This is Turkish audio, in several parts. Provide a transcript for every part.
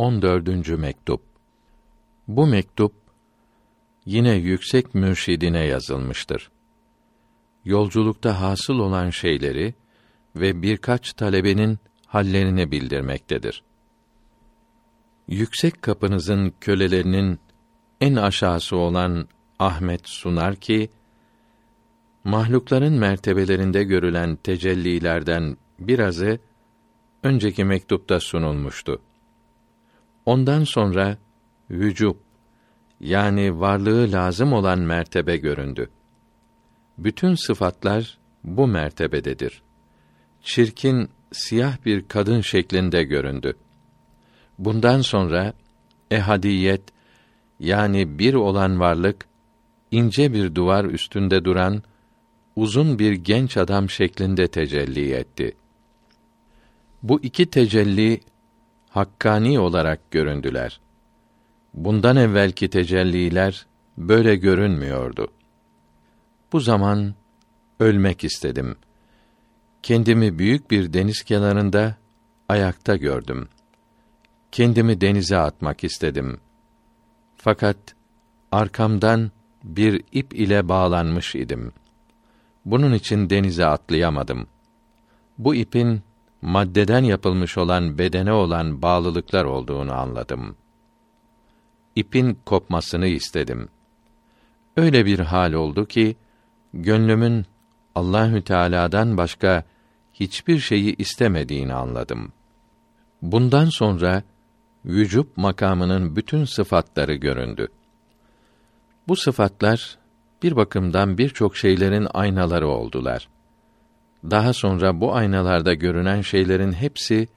14. mektup. Bu mektup yine yüksek mürşidine yazılmıştır. Yolculukta hasıl olan şeyleri ve birkaç talebenin hallerini bildirmektedir. Yüksek kapınızın kölelerinin en aşağısı olan Ahmet sunar ki mahlukların mertebelerinde görülen tecellilerden birazı önceki mektupta sunulmuştu. Ondan sonra vücub yani varlığı lazım olan mertebe göründü. Bütün sıfatlar bu mertebededir. Çirkin siyah bir kadın şeklinde göründü. Bundan sonra ehadiyet yani bir olan varlık ince bir duvar üstünde duran uzun bir genç adam şeklinde tecelli etti. Bu iki tecelli hakkani olarak göründüler. Bundan evvelki tecelliler böyle görünmüyordu. Bu zaman ölmek istedim. Kendimi büyük bir deniz kenarında ayakta gördüm. Kendimi denize atmak istedim. Fakat arkamdan bir ip ile bağlanmış idim. Bunun için denize atlayamadım. Bu ipin maddeden yapılmış olan bedene olan bağlılıklar olduğunu anladım. İpin kopmasını istedim. Öyle bir hal oldu ki gönlümün Allahü Teala'dan başka hiçbir şeyi istemediğini anladım. Bundan sonra vücub makamının bütün sıfatları göründü. Bu sıfatlar bir bakımdan birçok şeylerin aynaları oldular. Daha sonra bu aynalarda görünen şeylerin hepsi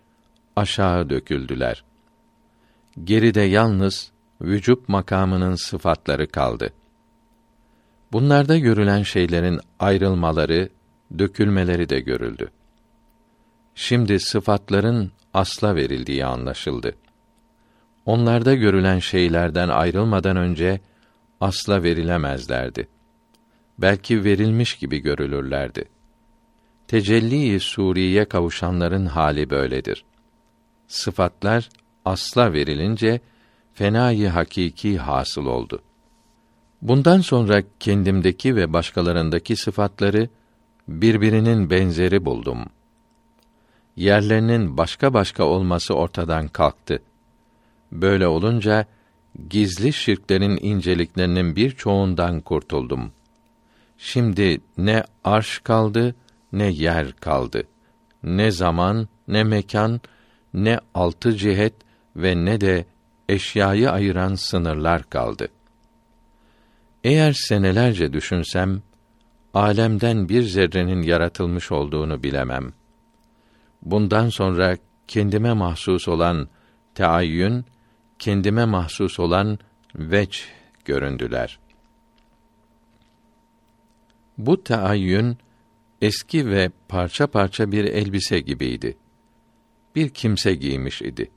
aşağı döküldüler. Geride yalnız vücub makamının sıfatları kaldı. Bunlarda görülen şeylerin ayrılmaları, dökülmeleri de görüldü. Şimdi sıfatların asla verildiği anlaşıldı. Onlarda görülen şeylerden ayrılmadan önce asla verilemezlerdi. Belki verilmiş gibi görülürlerdi. Tecelli-i suriye kavuşanların hali böyledir. Sıfatlar asla verilince fenayı hakiki hasıl oldu. Bundan sonra kendimdeki ve başkalarındaki sıfatları birbirinin benzeri buldum. Yerlerinin başka başka olması ortadan kalktı. Böyle olunca gizli şirklerin inceliklerinin birçoğundan kurtuldum. Şimdi ne arş kaldı, ne yer kaldı. Ne zaman, ne mekan, ne altı cihet ve ne de eşyayı ayıran sınırlar kaldı. Eğer senelerce düşünsem, alemden bir zerrenin yaratılmış olduğunu bilemem. Bundan sonra kendime mahsus olan teayyün, kendime mahsus olan veç göründüler. Bu teayyün eski ve parça parça bir elbise gibiydi. Bir kimse giymiş idi.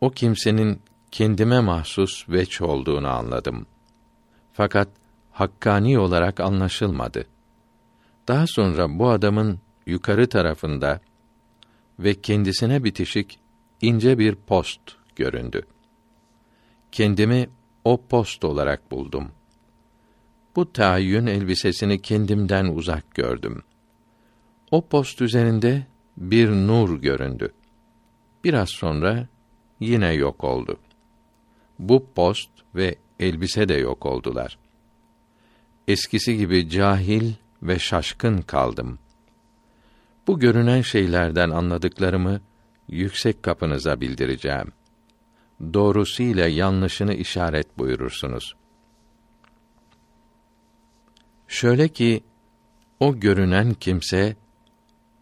O kimsenin kendime mahsus veç olduğunu anladım. Fakat hakkani olarak anlaşılmadı. Daha sonra bu adamın yukarı tarafında ve kendisine bitişik ince bir post göründü. Kendimi o post olarak buldum. Bu tayyün elbisesini kendimden uzak gördüm. O post üzerinde bir nur göründü. Biraz sonra yine yok oldu. Bu post ve elbise de yok oldular. Eskisi gibi cahil ve şaşkın kaldım. Bu görünen şeylerden anladıklarımı yüksek kapınıza bildireceğim. Doğrusu ile yanlışını işaret buyurursunuz. Şöyle ki o görünen kimse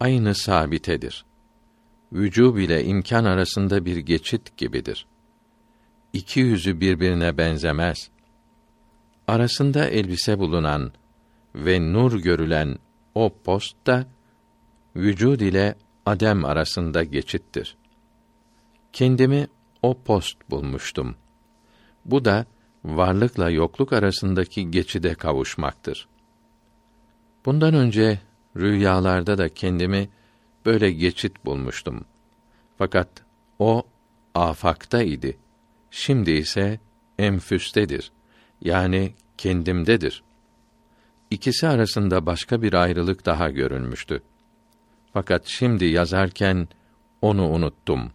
aynı sabitedir. Vücub ile imkan arasında bir geçit gibidir. İki yüzü birbirine benzemez. Arasında elbise bulunan ve nur görülen o post da vücud ile adem arasında geçittir. Kendimi o post bulmuştum. Bu da varlıkla yokluk arasındaki geçide kavuşmaktır. Bundan önce rüyalarda da kendimi böyle geçit bulmuştum. Fakat o afakta idi. Şimdi ise enfüstedir. Yani kendimdedir. İkisi arasında başka bir ayrılık daha görünmüştü. Fakat şimdi yazarken onu unuttum.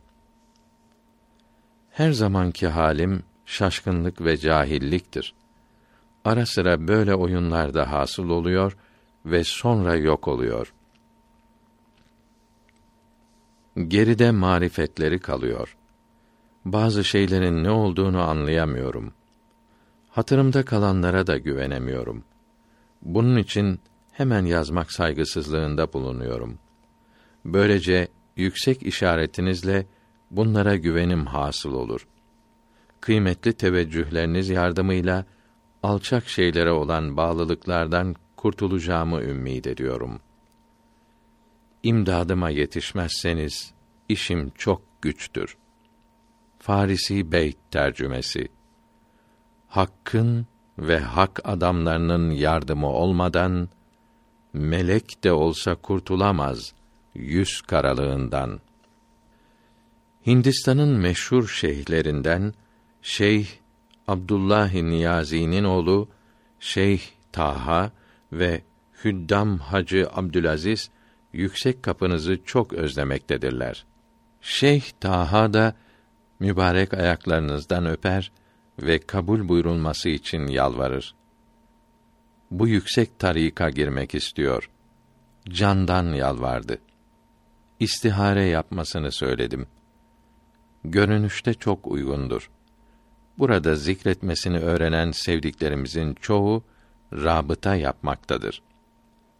Her zamanki halim şaşkınlık ve cahilliktir. Ara sıra böyle oyunlarda hasıl oluyor ve sonra yok oluyor. Geride marifetleri kalıyor. Bazı şeylerin ne olduğunu anlayamıyorum. Hatırımda kalanlara da güvenemiyorum. Bunun için hemen yazmak saygısızlığında bulunuyorum. Böylece yüksek işaretinizle bunlara güvenim hasıl olur. Kıymetli teveccühleriniz yardımıyla alçak şeylere olan bağlılıklardan kurtulacağımı ümmid ediyorum. İmdadıma yetişmezseniz işim çok güçtür. Farisi Beyt tercümesi Hakkın ve hak adamlarının yardımı olmadan melek de olsa kurtulamaz yüz karalığından. Hindistan'ın meşhur şeyhlerinden Şeyh Abdullah Niyazi'nin oğlu Şeyh Taha ve Hüddam Hacı Abdülaziz yüksek kapınızı çok özlemektedirler. Şeyh Taha da mübarek ayaklarınızdan öper ve kabul buyurulması için yalvarır. Bu yüksek tarika girmek istiyor. Candan yalvardı. İstihare yapmasını söyledim. Görünüşte çok uygundur. Burada zikretmesini öğrenen sevdiklerimizin çoğu rabıta yapmaktadır.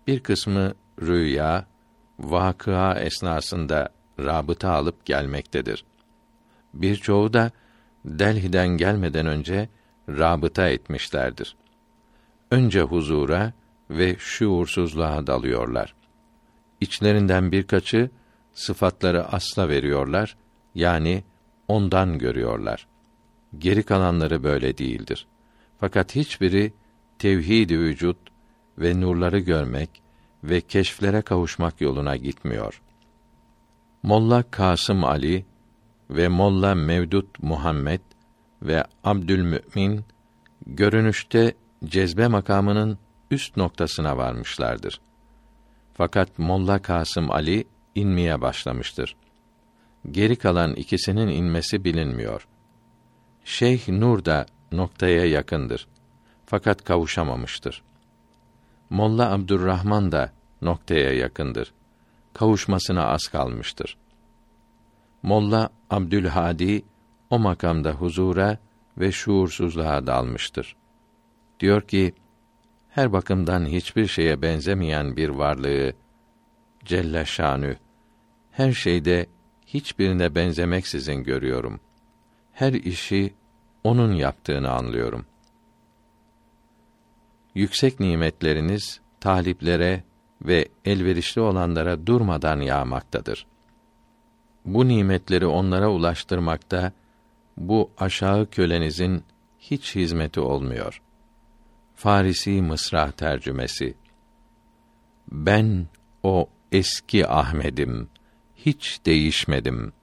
Bir kısmı rüya, vakıa esnasında rabıta alıp gelmektedir. Birçoğu da Delhi'den gelmeden önce rabıta etmişlerdir. Önce huzura ve şuursuzluğa dalıyorlar. İçlerinden birkaçı sıfatları asla veriyorlar, yani ondan görüyorlar. Geri kalanları böyle değildir. Fakat hiçbiri tevhid-i vücut ve nurları görmek ve keşflere kavuşmak yoluna gitmiyor. Molla Kasım Ali ve Molla Mevdut Muhammed ve Abdülmümin görünüşte cezbe makamının üst noktasına varmışlardır. Fakat Molla Kasım Ali inmeye başlamıştır. Geri kalan ikisinin inmesi bilinmiyor. Şeyh Nur da noktaya yakındır. Fakat kavuşamamıştır. Molla Abdurrahman da noktaya yakındır. Kavuşmasına az kalmıştır. Molla Abdülhadi o makamda huzura ve şuursuzluğa dalmıştır. Diyor ki, her bakımdan hiçbir şeye benzemeyen bir varlığı Celle Şanü her şeyde hiçbirine benzemeksizin görüyorum. Her işi onun yaptığını anlıyorum. Yüksek nimetleriniz taliplere ve elverişli olanlara durmadan yağmaktadır. Bu nimetleri onlara ulaştırmakta bu aşağı kölenizin hiç hizmeti olmuyor. Farisi Mısra tercümesi Ben o eski Ahmedim, hiç değişmedim.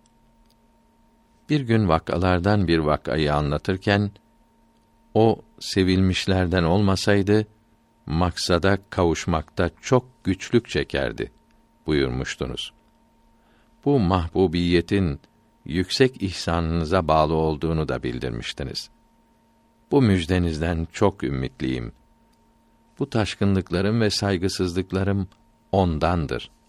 Bir gün vakalardan bir vakayı anlatırken, o sevilmişlerden olmasaydı, maksada kavuşmakta çok güçlük çekerdi buyurmuştunuz. Bu mahbubiyetin yüksek ihsanınıza bağlı olduğunu da bildirmiştiniz. Bu müjdenizden çok ümitliyim. Bu taşkınlıklarım ve saygısızlıklarım ondandır.''